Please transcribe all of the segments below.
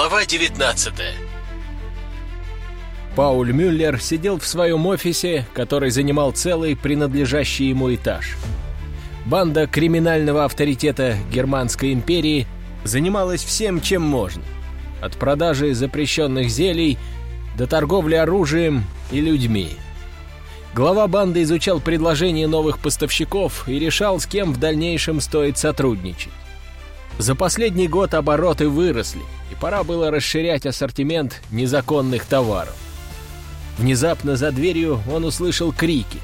Глава 19 Пауль Мюллер сидел в своем офисе, который занимал целый принадлежащий ему этаж. Банда криминального авторитета Германской империи занималась всем, чем можно. От продажи запрещенных зелий до торговли оружием и людьми. Глава банды изучал предложения новых поставщиков и решал, с кем в дальнейшем стоит сотрудничать. За последний год обороты выросли, пора было расширять ассортимент незаконных товаров. Внезапно за дверью он услышал крики.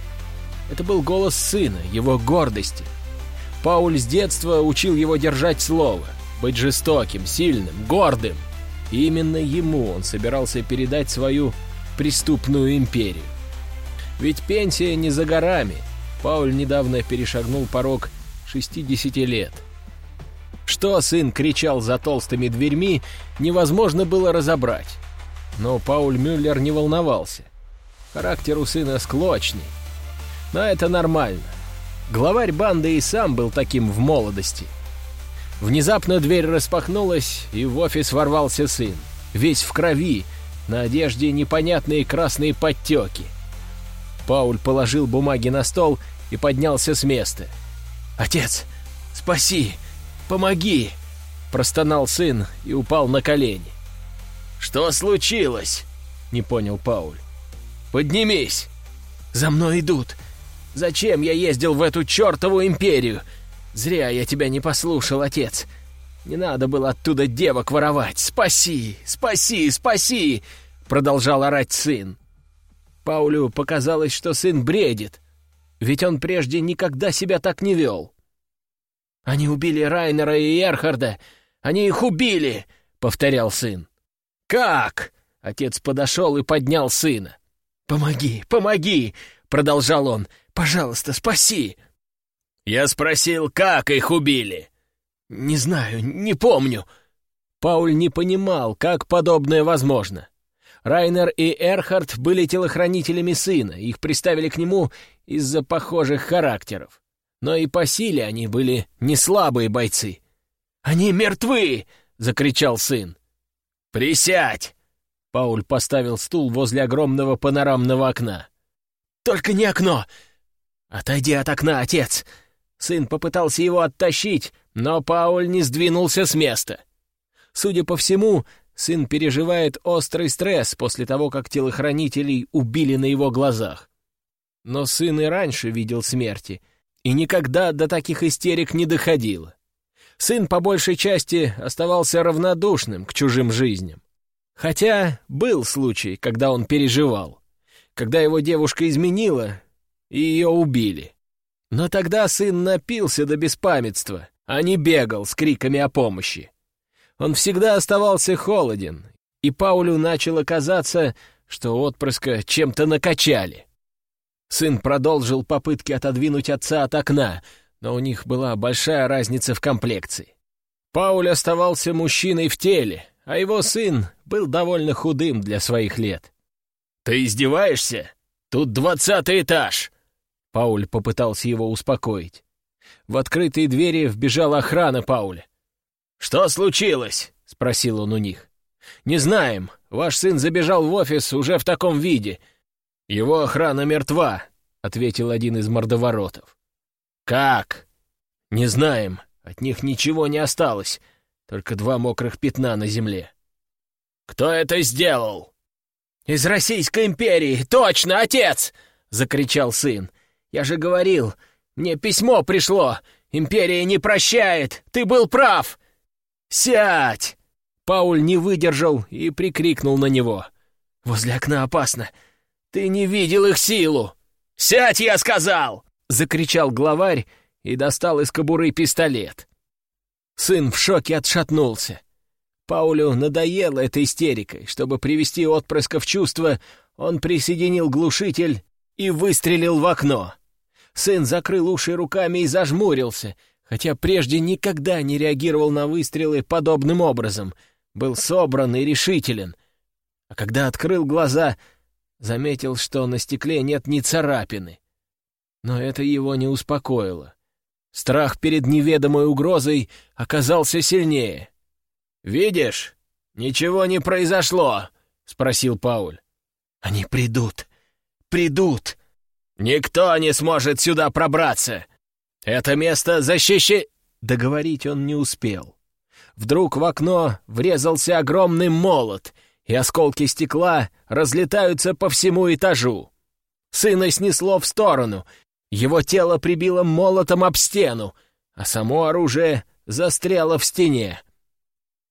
Это был голос сына, его гордости. Пауль с детства учил его держать слово, быть жестоким, сильным, гордым. И именно ему он собирался передать свою преступную империю. Ведь пенсия не за горами. Пауль недавно перешагнул порог 60 лет. Что сын кричал за толстыми дверьми, невозможно было разобрать. Но Пауль Мюллер не волновался. Характер у сына склочный. Но это нормально. Главарь банды и сам был таким в молодости. Внезапно дверь распахнулась, и в офис ворвался сын. Весь в крови, на одежде непонятные красные подтеки. Пауль положил бумаги на стол и поднялся с места. «Отец, спаси! Помоги!» Простонал сын и упал на колени. «Что случилось?» — не понял Пауль. «Поднимись!» «За мной идут! Зачем я ездил в эту чертову империю? Зря я тебя не послушал, отец! Не надо было оттуда девок воровать! Спаси! Спаси! Спаси!» Продолжал орать сын. Паулю показалось, что сын бредит, ведь он прежде никогда себя так не вел. «Они убили Райнера и Эрхарда! Они их убили!» — повторял сын. «Как?» — отец подошел и поднял сына. «Помоги, помоги!» — продолжал он. «Пожалуйста, спаси!» «Я спросил, как их убили?» «Не знаю, не помню». Пауль не понимал, как подобное возможно. Райнер и Эрхард были телохранителями сына, их приставили к нему из-за похожих характеров. Но и по силе они были не слабые бойцы. «Они мертвы!» — закричал сын. «Присядь!» Пауль поставил стул возле огромного панорамного окна. «Только не окно! Отойди от окна, отец!» Сын попытался его оттащить, но Пауль не сдвинулся с места. Судя по всему, Сын переживает острый стресс после того, как телохранителей убили на его глазах. Но сын и раньше видел смерти, и никогда до таких истерик не доходило. Сын по большей части оставался равнодушным к чужим жизням. Хотя был случай, когда он переживал, когда его девушка изменила, и ее убили. Но тогда сын напился до беспамятства, а не бегал с криками о помощи. Он всегда оставался холоден, и Паулю начало казаться, что отпрыска чем-то накачали. Сын продолжил попытки отодвинуть отца от окна, но у них была большая разница в комплекции. Пауль оставался мужчиной в теле, а его сын был довольно худым для своих лет. «Ты издеваешься? Тут двадцатый этаж!» Пауль попытался его успокоить. В открытые двери вбежала охрана Пауля. «Что случилось?» — спросил он у них. «Не знаем. Ваш сын забежал в офис уже в таком виде. Его охрана мертва», — ответил один из мордоворотов. «Как?» «Не знаем. От них ничего не осталось. Только два мокрых пятна на земле». «Кто это сделал?» «Из Российской империи! Точно, отец!» — закричал сын. «Я же говорил, мне письмо пришло! Империя не прощает! Ты был прав! «Сядь!» Пауль не выдержал и прикрикнул на него. «Возле окна опасно. Ты не видел их силу!» «Сядь, я сказал!» — закричал главарь и достал из кобуры пистолет. Сын в шоке отшатнулся. Паулю надоело этой истерикой. Чтобы привести отпрыска в чувство, он присоединил глушитель и выстрелил в окно. Сын закрыл уши руками и зажмурился, хотя прежде никогда не реагировал на выстрелы подобным образом, был собран и решителен. А когда открыл глаза, заметил, что на стекле нет ни царапины. Но это его не успокоило. Страх перед неведомой угрозой оказался сильнее. «Видишь? «Ничего не произошло», — спросил Пауль. «Они придут! Придут!» «Никто не сможет сюда пробраться! Это место защищи...» Договорить он не успел. Вдруг в окно врезался огромный молот, и осколки стекла разлетаются по всему этажу. Сына снесло в сторону, его тело прибило молотом об стену, а само оружие застряло в стене.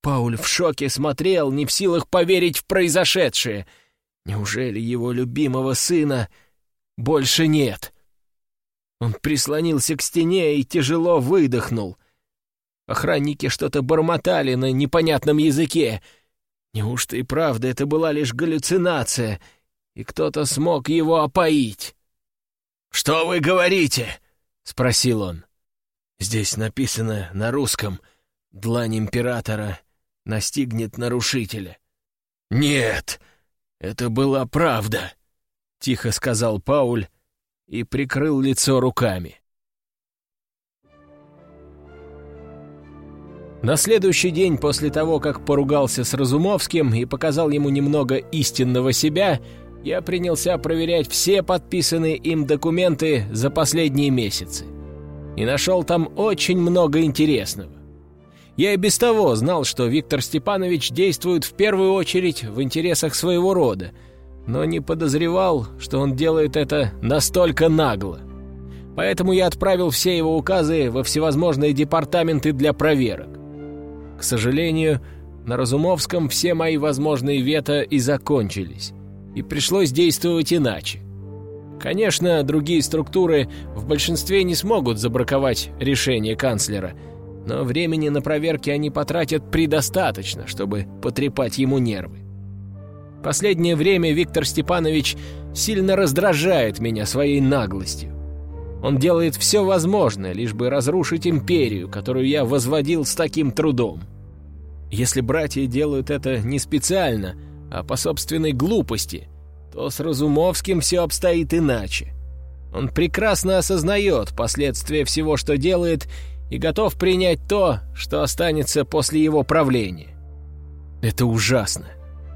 Пауль в шоке смотрел, не в силах поверить в произошедшее. Неужели его любимого сына больше нет? Он прислонился к стене и тяжело выдохнул. Охранники что-то бормотали на непонятном языке. Неужто и правда это была лишь галлюцинация, и кто-то смог его опоить? «Что вы говорите?» — спросил он. «Здесь написано на русском «Длань императора настигнет нарушителя». «Нет, это была правда», — тихо сказал Пауль и прикрыл лицо руками. На следующий день после того, как поругался с Разумовским и показал ему немного истинного себя, я принялся проверять все подписанные им документы за последние месяцы. И нашел там очень много интересного. Я и без того знал, что Виктор Степанович действует в первую очередь в интересах своего рода, но не подозревал, что он делает это настолько нагло. Поэтому я отправил все его указы во всевозможные департаменты для проверок. К сожалению, на Разумовском все мои возможные вето и закончились, и пришлось действовать иначе. Конечно, другие структуры в большинстве не смогут забраковать решение канцлера – но времени на проверки они потратят предостаточно, чтобы потрепать ему нервы. Последнее время Виктор Степанович сильно раздражает меня своей наглостью. Он делает все возможное, лишь бы разрушить империю, которую я возводил с таким трудом. Если братья делают это не специально, а по собственной глупости, то с Разумовским все обстоит иначе. Он прекрасно осознает последствия всего, что делает, и готов принять то, что останется после его правления. Это ужасно.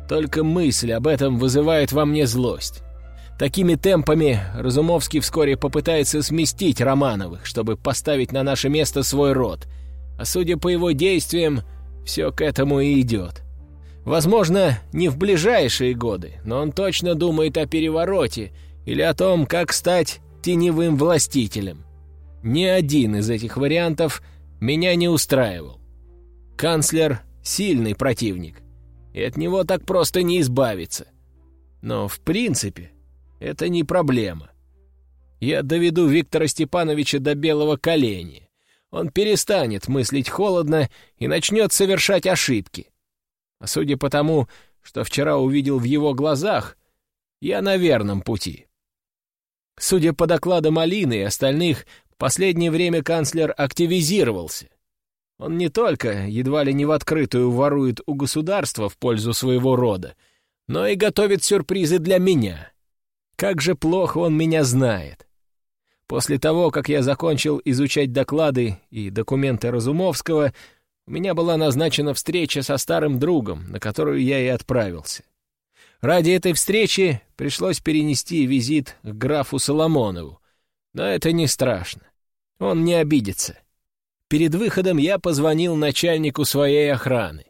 Только мысль об этом вызывает во мне злость. Такими темпами Разумовский вскоре попытается сместить Романовых, чтобы поставить на наше место свой род. А судя по его действиям, все к этому и идет. Возможно, не в ближайшие годы, но он точно думает о перевороте или о том, как стать теневым властителем. Ни один из этих вариантов меня не устраивал. Канцлер — сильный противник, и от него так просто не избавиться. Но, в принципе, это не проблема. Я доведу Виктора Степановича до белого коленя. Он перестанет мыслить холодно и начнет совершать ошибки. А судя по тому, что вчера увидел в его глазах, я на верном пути. Судя по докладам Алины и остальных, последнее время канцлер активизировался. Он не только едва ли не в открытую ворует у государства в пользу своего рода, но и готовит сюрпризы для меня. Как же плохо он меня знает. После того, как я закончил изучать доклады и документы Разумовского, у меня была назначена встреча со старым другом, на которую я и отправился. Ради этой встречи пришлось перенести визит к графу Соломонову, но это не страшно. Он не обидится. Перед выходом я позвонил начальнику своей охраны.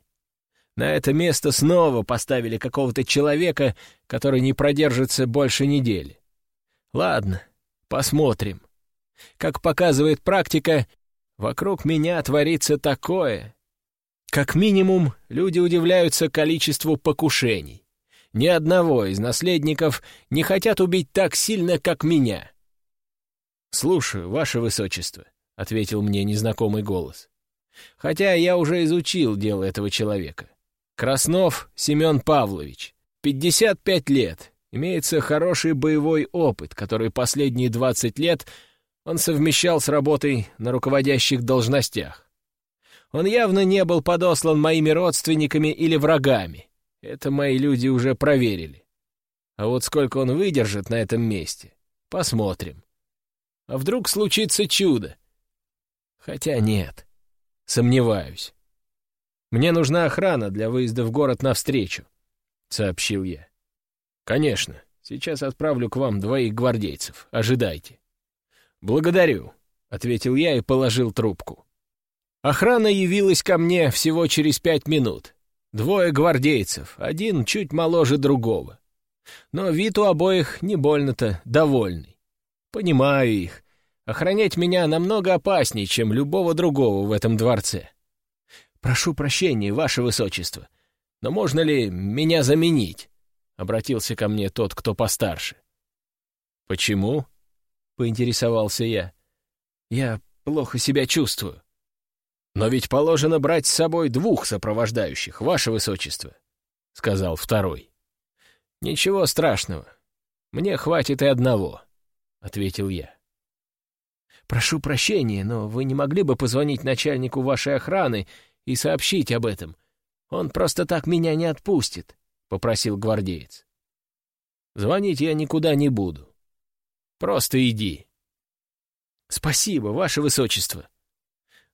На это место снова поставили какого-то человека, который не продержится больше недели. Ладно, посмотрим. Как показывает практика, вокруг меня творится такое. Как минимум, люди удивляются количеству покушений. Ни одного из наследников не хотят убить так сильно, как меня. «Слушаю, ваше высочество», — ответил мне незнакомый голос. «Хотя я уже изучил дело этого человека. Краснов Семен Павлович, 55 лет, имеется хороший боевой опыт, который последние 20 лет он совмещал с работой на руководящих должностях. Он явно не был подослан моими родственниками или врагами. Это мои люди уже проверили. А вот сколько он выдержит на этом месте, посмотрим. А вдруг случится чудо? Хотя нет, сомневаюсь. «Мне нужна охрана для выезда в город навстречу», — сообщил я. «Конечно. Сейчас отправлю к вам двоих гвардейцев. Ожидайте». «Благодарю», — ответил я и положил трубку. Охрана явилась ко мне всего через пять минут. Двое гвардейцев, один чуть моложе другого. Но вид у обоих не больно-то довольный. Понимаю их. Охранять меня намного опаснее, чем любого другого в этом дворце. Прошу прощения, ваше высочество, но можно ли меня заменить? Обратился ко мне тот, кто постарше. Почему? Поинтересовался я. Я плохо себя чувствую. «Но ведь положено брать с собой двух сопровождающих, ваше высочество», — сказал второй. «Ничего страшного. Мне хватит и одного», — ответил я. «Прошу прощения, но вы не могли бы позвонить начальнику вашей охраны и сообщить об этом? Он просто так меня не отпустит», — попросил гвардеец. «Звонить я никуда не буду. Просто иди». «Спасибо, ваше высочество»,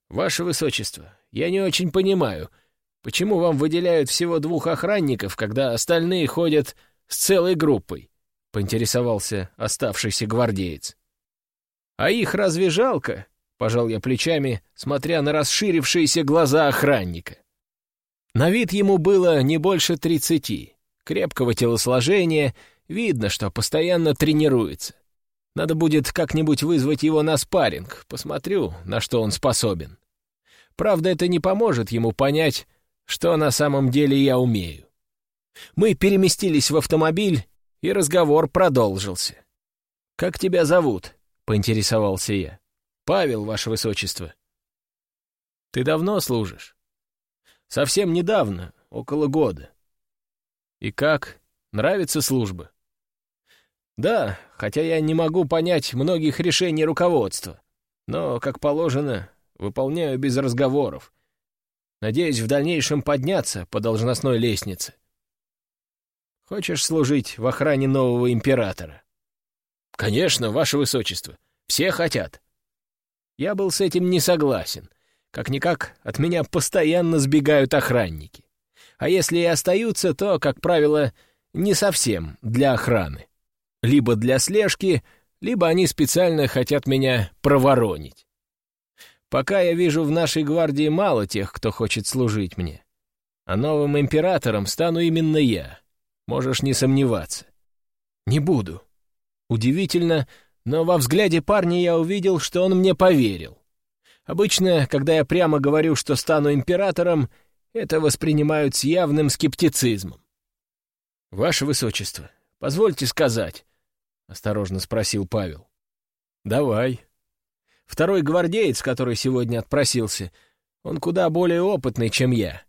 «Ваше Высочество, я не очень понимаю, почему вам выделяют всего двух охранников, когда остальные ходят с целой группой?» — поинтересовался оставшийся гвардеец. «А их разве жалко?» — пожал я плечами, смотря на расширившиеся глаза охранника. На вид ему было не больше тридцати, крепкого телосложения, видно, что постоянно тренируется. Надо будет как-нибудь вызвать его на спарринг, посмотрю, на что он способен. Правда, это не поможет ему понять, что на самом деле я умею. Мы переместились в автомобиль, и разговор продолжился. «Как тебя зовут?» — поинтересовался я. «Павел, ваше высочество». «Ты давно служишь?» «Совсем недавно, около года». «И как? Нравится служба?» Да, хотя я не могу понять многих решений руководства. Но, как положено, выполняю без разговоров. Надеюсь в дальнейшем подняться по должностной лестнице. Хочешь служить в охране нового императора? Конечно, ваше высочество. Все хотят. Я был с этим не согласен. Как-никак от меня постоянно сбегают охранники. А если и остаются, то, как правило, не совсем для охраны. Либо для слежки, либо они специально хотят меня проворонить. Пока я вижу в нашей гвардии мало тех, кто хочет служить мне. А новым императором стану именно я. Можешь не сомневаться. Не буду. Удивительно, но во взгляде парня я увидел, что он мне поверил. Обычно, когда я прямо говорю, что стану императором, это воспринимают с явным скептицизмом. «Ваше Высочество, позвольте сказать, — осторожно спросил Павел. «Давай». Второй гвардеец, который сегодня отпросился, он куда более опытный, чем я.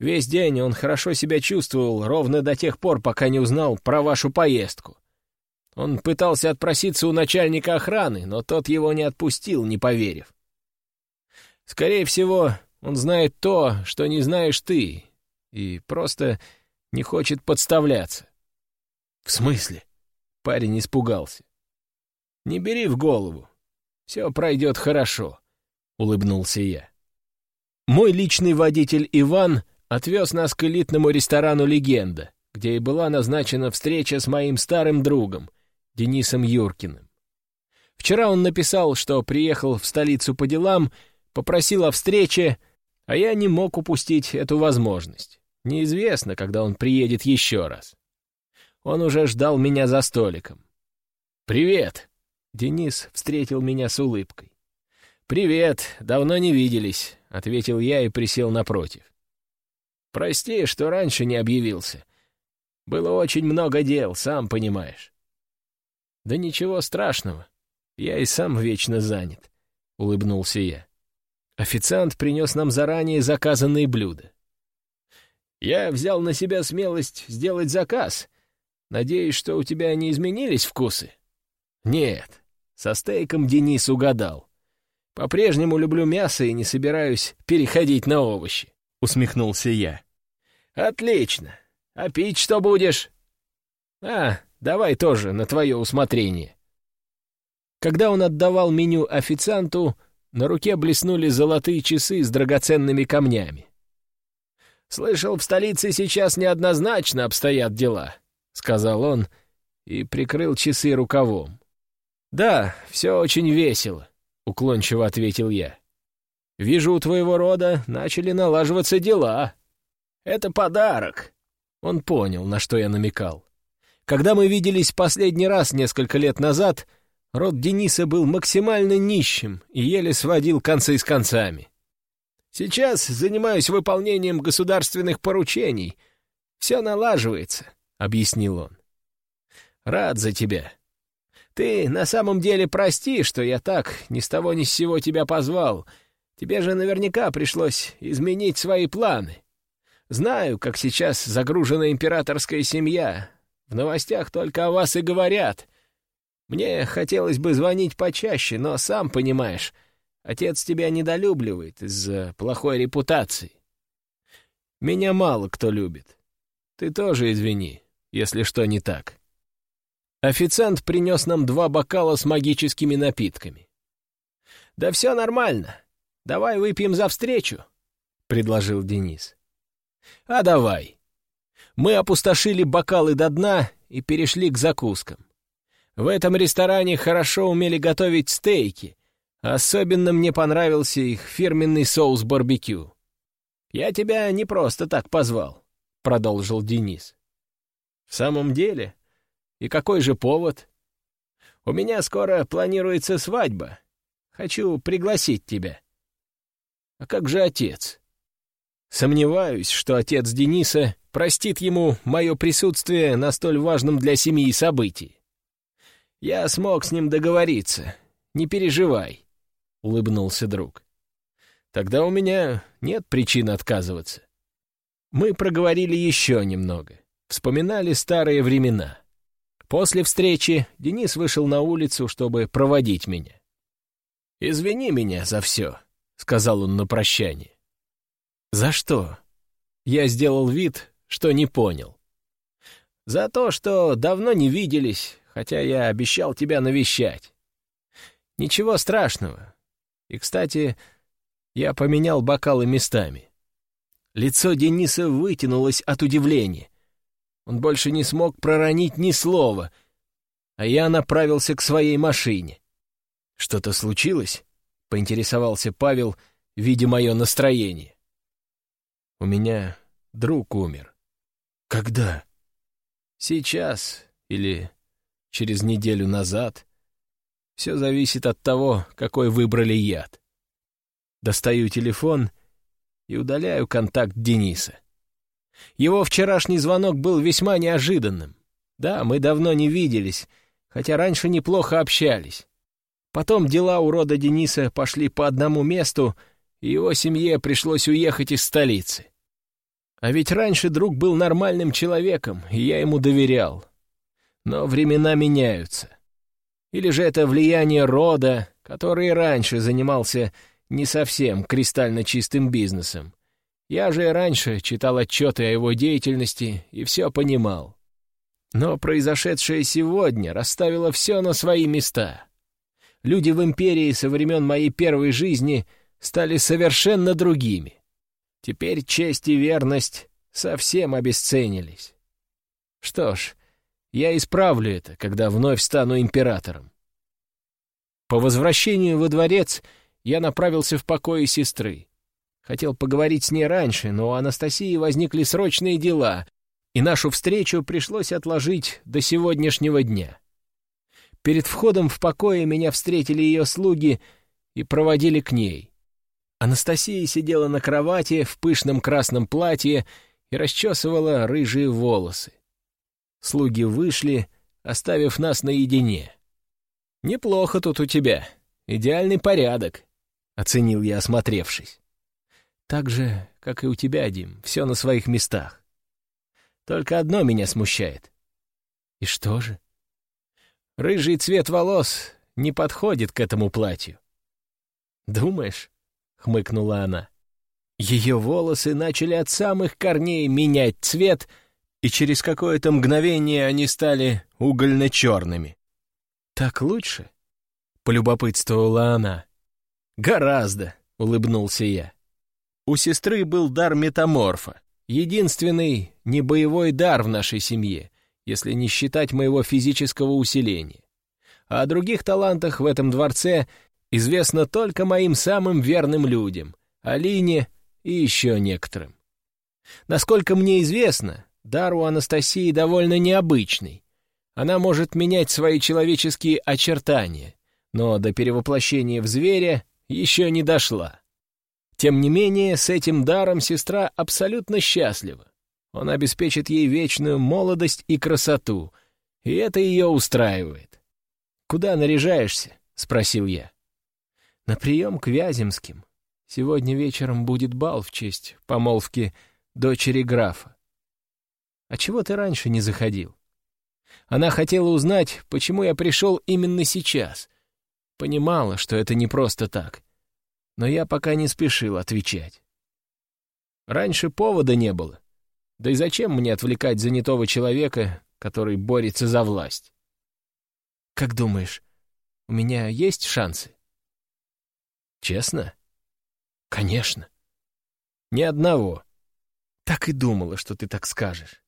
Весь день он хорошо себя чувствовал ровно до тех пор, пока не узнал про вашу поездку. Он пытался отпроситься у начальника охраны, но тот его не отпустил, не поверив. Скорее всего, он знает то, что не знаешь ты, и просто не хочет подставляться. В смысле? Парень испугался. «Не бери в голову. Все пройдет хорошо», — улыбнулся я. Мой личный водитель Иван отвез нас к элитному ресторану «Легенда», где и была назначена встреча с моим старым другом, Денисом Юркиным. Вчера он написал, что приехал в столицу по делам, попросил о встрече, а я не мог упустить эту возможность. Неизвестно, когда он приедет еще раз. Он уже ждал меня за столиком. «Привет!» — Денис встретил меня с улыбкой. «Привет, давно не виделись», — ответил я и присел напротив. «Прости, что раньше не объявился. Было очень много дел, сам понимаешь». «Да ничего страшного, я и сам вечно занят», — улыбнулся я. Официант принес нам заранее заказанные блюда. «Я взял на себя смелость сделать заказ», Надеюсь, что у тебя не изменились вкусы? Нет, со стейком Денис угадал. По-прежнему люблю мясо и не собираюсь переходить на овощи, усмехнулся я. Отлично. А пить что будешь? А, давай тоже на твое усмотрение. Когда он отдавал меню официанту, на руке блеснули золотые часы с драгоценными камнями. «Слышал, в столице сейчас неоднозначно обстоят дела», — сказал он и прикрыл часы рукавом. «Да, все очень весело», — уклончиво ответил я. «Вижу, у твоего рода начали налаживаться дела. Это подарок». Он понял, на что я намекал. Когда мы виделись последний раз несколько лет назад, род Дениса был максимально нищим и еле сводил концы с концами. Сейчас занимаюсь выполнением государственных поручений. Все налаживается», — объяснил он. «Рад за тебя. Ты на самом деле прости, что я так ни с того ни с сего тебя позвал. Тебе же наверняка пришлось изменить свои планы. Знаю, как сейчас загружена императорская семья. В новостях только о вас и говорят. Мне хотелось бы звонить почаще, но сам понимаешь, Отец тебя недолюбливает из-за плохой репутации. Меня мало кто любит. Ты тоже извини, если что не так. Официант принес нам два бокала с магическими напитками. «Да все нормально. Давай выпьем за встречу», — предложил Денис. «А давай». Мы опустошили бокалы до дна и перешли к закускам. В этом ресторане хорошо умели готовить стейки, Особенно мне понравился их фирменный соус барбекю. «Я тебя не просто так позвал», — продолжил Денис. «В самом деле? И какой же повод? У меня скоро планируется свадьба. Хочу пригласить тебя». «А как же отец?» Сомневаюсь, что отец Дениса простит ему мое присутствие на столь важном для семьи событии. Я смог с ним договориться, не переживай. — улыбнулся друг. «Тогда у меня нет причин отказываться». Мы проговорили еще немного, вспоминали старые времена. После встречи Денис вышел на улицу, чтобы проводить меня. «Извини меня за все», — сказал он на прощание. «За что?» Я сделал вид, что не понял. «За то, что давно не виделись, хотя я обещал тебя навещать. Ничего страшного, и, кстати, я поменял бокалы местами. Лицо Дениса вытянулось от удивления. Он больше не смог проронить ни слова, а я направился к своей машине. «Что-то случилось?» — поинтересовался Павел, видя мое настроение. «У меня друг умер». «Когда?» «Сейчас или через неделю назад». Все зависит от того, какой выбрали яд. Достаю телефон и удаляю контакт Дениса. Его вчерашний звонок был весьма неожиданным. Да, мы давно не виделись, хотя раньше неплохо общались. Потом дела у рода Дениса пошли по одному месту, и его семье пришлось уехать из столицы. А ведь раньше друг был нормальным человеком, и я ему доверял. Но времена меняются. Или же это влияние рода, который раньше занимался не совсем кристально чистым бизнесом. Я же раньше читал отчеты о его деятельности и все понимал. Но произошедшее сегодня расставило все на свои места. Люди в империи со времен моей первой жизни стали совершенно другими. Теперь честь и верность совсем обесценились. Что ж, я исправлю это, когда вновь стану императором. По возвращению во дворец я направился в покои сестры. Хотел поговорить с ней раньше, но у Анастасии возникли срочные дела, и нашу встречу пришлось отложить до сегодняшнего дня. Перед входом в покое меня встретили ее слуги и проводили к ней. Анастасия сидела на кровати в пышном красном платье и расчесывала рыжие волосы. Слуги вышли, оставив нас наедине. «Неплохо тут у тебя. Идеальный порядок», — оценил я, осмотревшись. «Так же, как и у тебя, Дим, все на своих местах. Только одно меня смущает». «И что же?» «Рыжий цвет волос не подходит к этому платью». «Думаешь?» — хмыкнула она. Ее волосы начали от самых корней менять цвет — и через какое-то мгновение они стали угольно-черными. «Так лучше?» — полюбопытствовала она. «Гораздо», — улыбнулся я. У сестры был дар метаморфа, единственный небоевой дар в нашей семье, если не считать моего физического усиления. А о других талантах в этом дворце известно только моим самым верным людям, Алине и еще некоторым. Насколько мне известно, дар у Анастасии довольно необычный. Она может менять свои человеческие очертания, но до перевоплощения в зверя еще не дошла. Тем не менее, с этим даром сестра абсолютно счастлива. Он обеспечит ей вечную молодость и красоту, и это ее устраивает. «Куда наряжаешься?» — спросил я. «На прием к Вяземским. Сегодня вечером будет бал в честь помолвки дочери графа. А чего ты раньше не заходил? Она хотела узнать, почему я пришел именно сейчас. Понимала, что это не просто так. Но я пока не спешил отвечать. Раньше повода не было. Да и зачем мне отвлекать занятого человека, который борется за власть? Как думаешь, у меня есть шансы? Честно? Конечно. Ни одного. Так и думала, что ты так скажешь.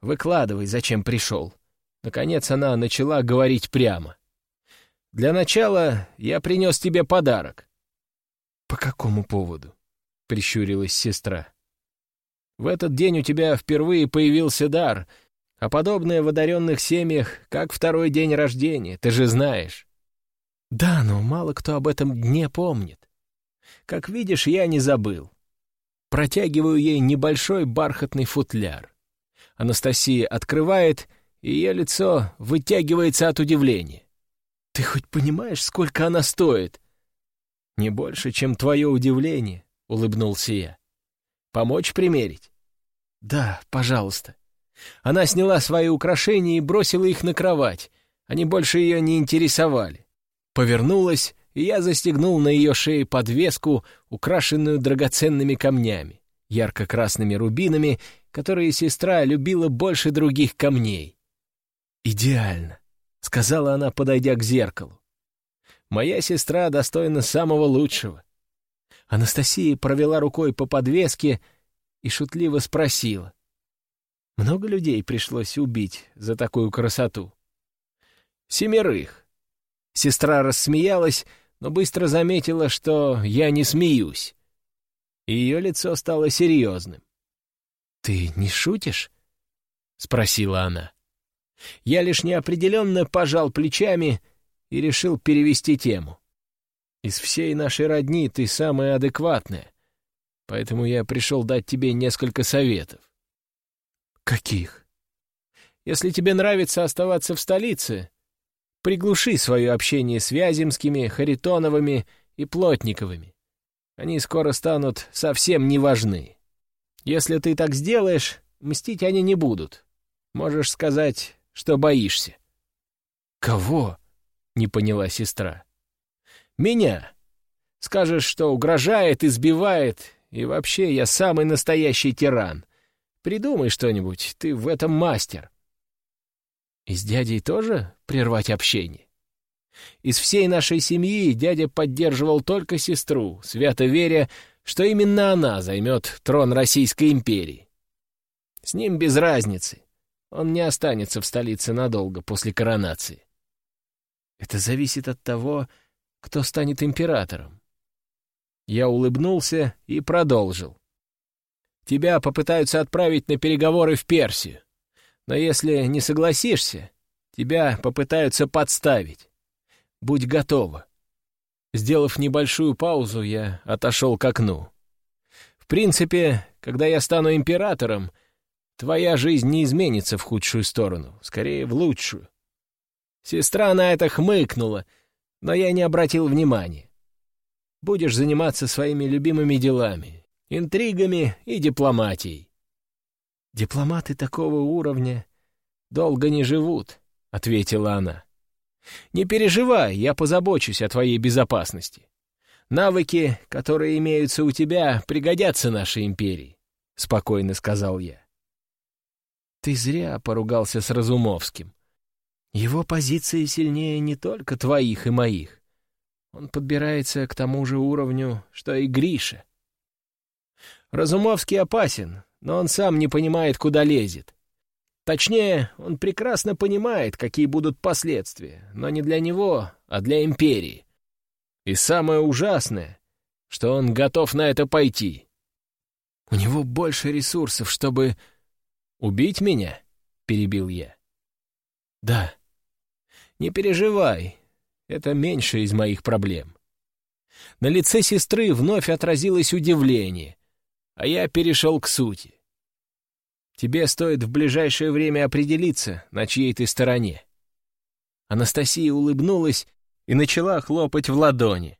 Выкладывай, зачем пришел. Наконец она начала говорить прямо. Для начала я принес тебе подарок. По какому поводу? Прищурилась сестра. В этот день у тебя впервые появился дар, а подобное в одаренных семьях, как второй день рождения, ты же знаешь. Да, но мало кто об этом дне помнит. Как видишь, я не забыл. Протягиваю ей небольшой бархатный футляр. Анастасия открывает, и ее лицо вытягивается от удивления. «Ты хоть понимаешь, сколько она стоит?» «Не больше, чем твое удивление», — улыбнулся я. «Помочь примерить?» «Да, пожалуйста». Она сняла свои украшения и бросила их на кровать. Они больше ее не интересовали. Повернулась, и я застегнул на ее шее подвеску, украшенную драгоценными камнями, ярко-красными рубинами которые сестра любила больше других камней. «Идеально», — сказала она, подойдя к зеркалу. «Моя сестра достойна самого лучшего». Анастасия провела рукой по подвеске и шутливо спросила. «Много людей пришлось убить за такую красоту?» «Семерых». Сестра рассмеялась, но быстро заметила, что я не смеюсь. Ее лицо стало серьезным. «Ты не шутишь?» — спросила она. Я лишь неопределенно пожал плечами и решил перевести тему. «Из всей нашей родни ты самая адекватная, поэтому я пришел дать тебе несколько советов». «Каких?» «Если тебе нравится оставаться в столице, приглуши свое общение с Вяземскими, Харитоновыми и Плотниковыми. Они скоро станут совсем не важны». Если ты так сделаешь, мстить они не будут. Можешь сказать, что боишься». «Кого?» — не поняла сестра. «Меня. Скажешь, что угрожает, избивает, и вообще я самый настоящий тиран. Придумай что-нибудь, ты в этом мастер». «И с дядей тоже прервать общение?» Из всей нашей семьи дядя поддерживал только сестру, свято веря, что именно она займет трон Российской империи. С ним без разницы. Он не останется в столице надолго после коронации. Это зависит от того, кто станет императором. Я улыбнулся и продолжил. Тебя попытаются отправить на переговоры в Персию. Но если не согласишься, тебя попытаются подставить. Будь готова. Сделав небольшую паузу, я отошел к окну. В принципе, когда я стану императором, твоя жизнь не изменится в худшую сторону, скорее в лучшую. Сестра на это хмыкнула, но я не обратил внимания. Будешь заниматься своими любимыми делами, интригами и дипломатией. Дипломаты такого уровня долго не живут, — ответила она. Не переживай, я позабочусь о твоей безопасности. Навыки, которые имеются у тебя, пригодятся нашей империи», — спокойно сказал я. «Ты зря поругался с Разумовским. Его позиции сильнее не только твоих и моих. Он подбирается к тому же уровню, что и Гриша. Разумовский опасен, но он сам не понимает, куда лезет. Точнее, он прекрасно понимает, какие будут последствия, но не для него, а для империи. И самое ужасное, что он готов на это пойти. У него больше ресурсов, чтобы... «Убить меня?» — перебил я. «Да. Не переживай, это меньше из моих проблем». На лице сестры вновь отразилось удивление, а я перешел к сути. Тебе стоит в ближайшее время определиться, на чьей ты стороне. Анастасия улыбнулась и начала хлопать в ладони.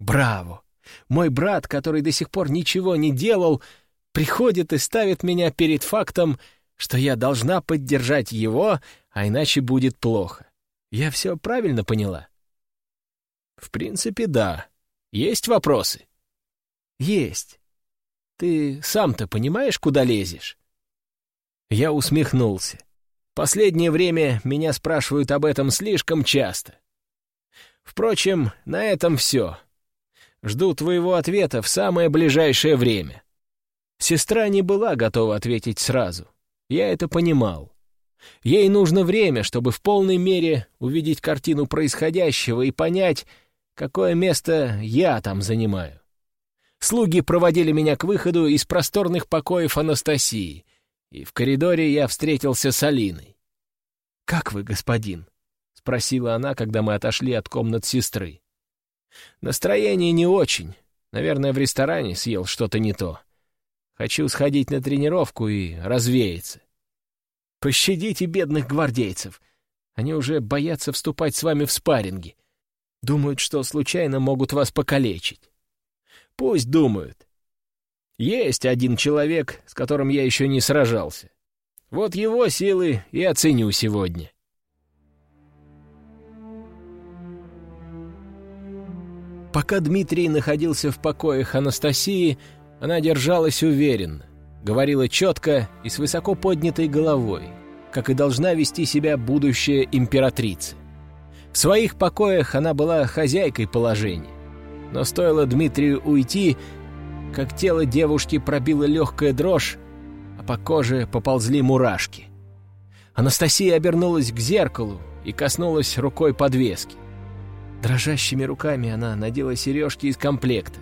«Браво! Мой брат, который до сих пор ничего не делал, приходит и ставит меня перед фактом, что я должна поддержать его, а иначе будет плохо. Я все правильно поняла?» «В принципе, да. Есть вопросы?» «Есть. Ты сам-то понимаешь, куда лезешь?» Я усмехнулся. Последнее время меня спрашивают об этом слишком часто. Впрочем, на этом все. Жду твоего ответа в самое ближайшее время. Сестра не была готова ответить сразу. Я это понимал. Ей нужно время, чтобы в полной мере увидеть картину происходящего и понять, какое место я там занимаю. Слуги проводили меня к выходу из просторных покоев Анастасии, и в коридоре я встретился с Алиной. «Как вы, господин?» — спросила она, когда мы отошли от комнат сестры. «Настроение не очень. Наверное, в ресторане съел что-то не то. Хочу сходить на тренировку и развеяться. Пощадите бедных гвардейцев. Они уже боятся вступать с вами в спарринги. Думают, что случайно могут вас покалечить. Пусть думают. Есть один человек, с которым я еще не сражался. Вот его силы и оценю сегодня. Пока Дмитрий находился в покоях Анастасии, она держалась уверенно, говорила четко и с высоко поднятой головой, как и должна вести себя будущая императрица. В своих покоях она была хозяйкой положения. Но стоило Дмитрию уйти, как тело девушки пробило легкая дрожь, а по коже поползли мурашки. Анастасия обернулась к зеркалу и коснулась рукой подвески. Дрожащими руками она надела сережки из комплекта.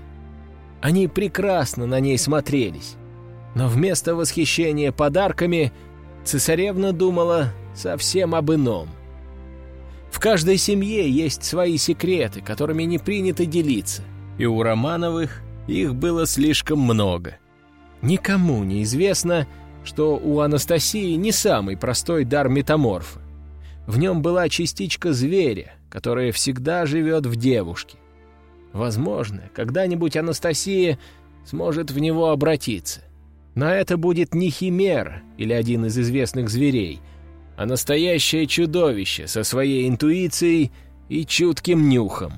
Они прекрасно на ней смотрелись, но вместо восхищения подарками цесаревна думала совсем об ином. В каждой семье есть свои секреты, которыми не принято делиться, и у Романовых их было слишком много. Никому не известно, что у Анастасии не самый простой дар метаморфа. В нем была частичка зверя, которая всегда живет в девушке. Возможно, когда-нибудь Анастасия сможет в него обратиться. Но это будет не химера или один из известных зверей — а настоящее чудовище со своей интуицией и чутким нюхом.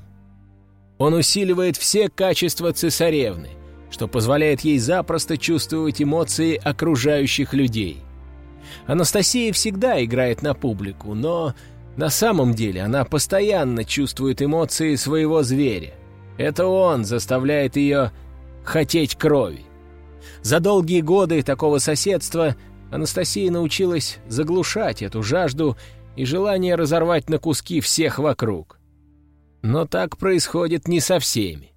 Он усиливает все качества цесаревны, что позволяет ей запросто чувствовать эмоции окружающих людей. Анастасия всегда играет на публику, но на самом деле она постоянно чувствует эмоции своего зверя. Это он заставляет ее хотеть крови. За долгие годы такого соседства – Анастасия научилась заглушать эту жажду и желание разорвать на куски всех вокруг. Но так происходит не со всеми.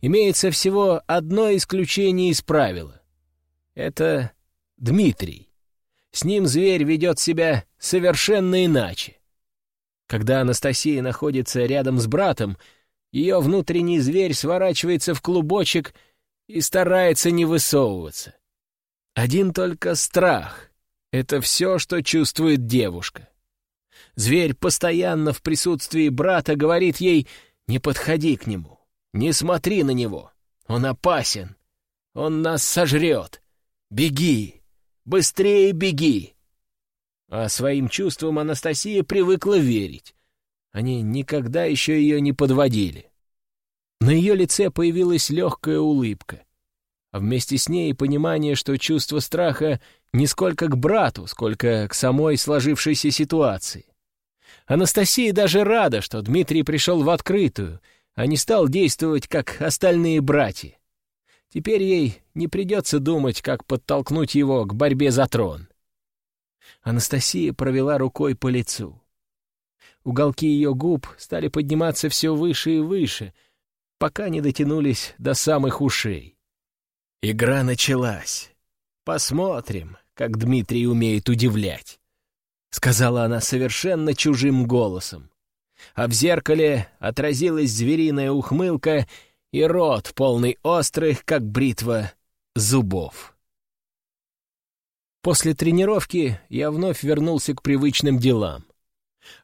Имеется всего одно исключение из правила. Это Дмитрий. С ним зверь ведет себя совершенно иначе. Когда Анастасия находится рядом с братом, ее внутренний зверь сворачивается в клубочек и старается не высовываться. Один только страх — это все, что чувствует девушка. Зверь постоянно в присутствии брата говорит ей «Не подходи к нему, не смотри на него, он опасен, он нас сожрет, беги, быстрее беги». А своим чувствам Анастасия привыкла верить. Они никогда еще ее не подводили. На ее лице появилась легкая улыбка а вместе с ней понимание, что чувство страха не сколько к брату, сколько к самой сложившейся ситуации. Анастасия даже рада, что Дмитрий пришел в открытую, а не стал действовать, как остальные братья. Теперь ей не придется думать, как подтолкнуть его к борьбе за трон. Анастасия провела рукой по лицу. Уголки ее губ стали подниматься все выше и выше, пока не дотянулись до самых ушей. Игра началась. Посмотрим, как Дмитрий умеет удивлять, — сказала она совершенно чужим голосом. А в зеркале отразилась звериная ухмылка и рот, полный острых, как бритва, зубов. После тренировки я вновь вернулся к привычным делам.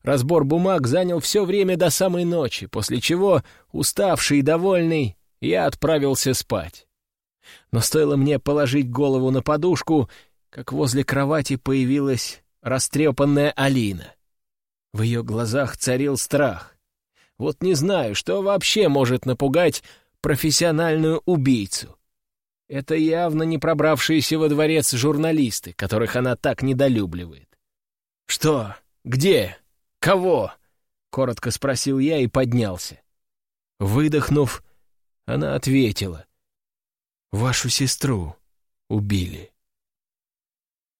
Разбор бумаг занял все время до самой ночи, после чего, уставший и довольный, я отправился спать. Но стоило мне положить голову на подушку, как возле кровати появилась растрепанная Алина. В ее глазах царил страх. Вот не знаю, что вообще может напугать профессиональную убийцу. Это явно не пробравшиеся во дворец журналисты, которых она так недолюбливает. «Что? Где? Кого?» — коротко спросил я и поднялся. Выдохнув, она ответила. «Вашу сестру убили».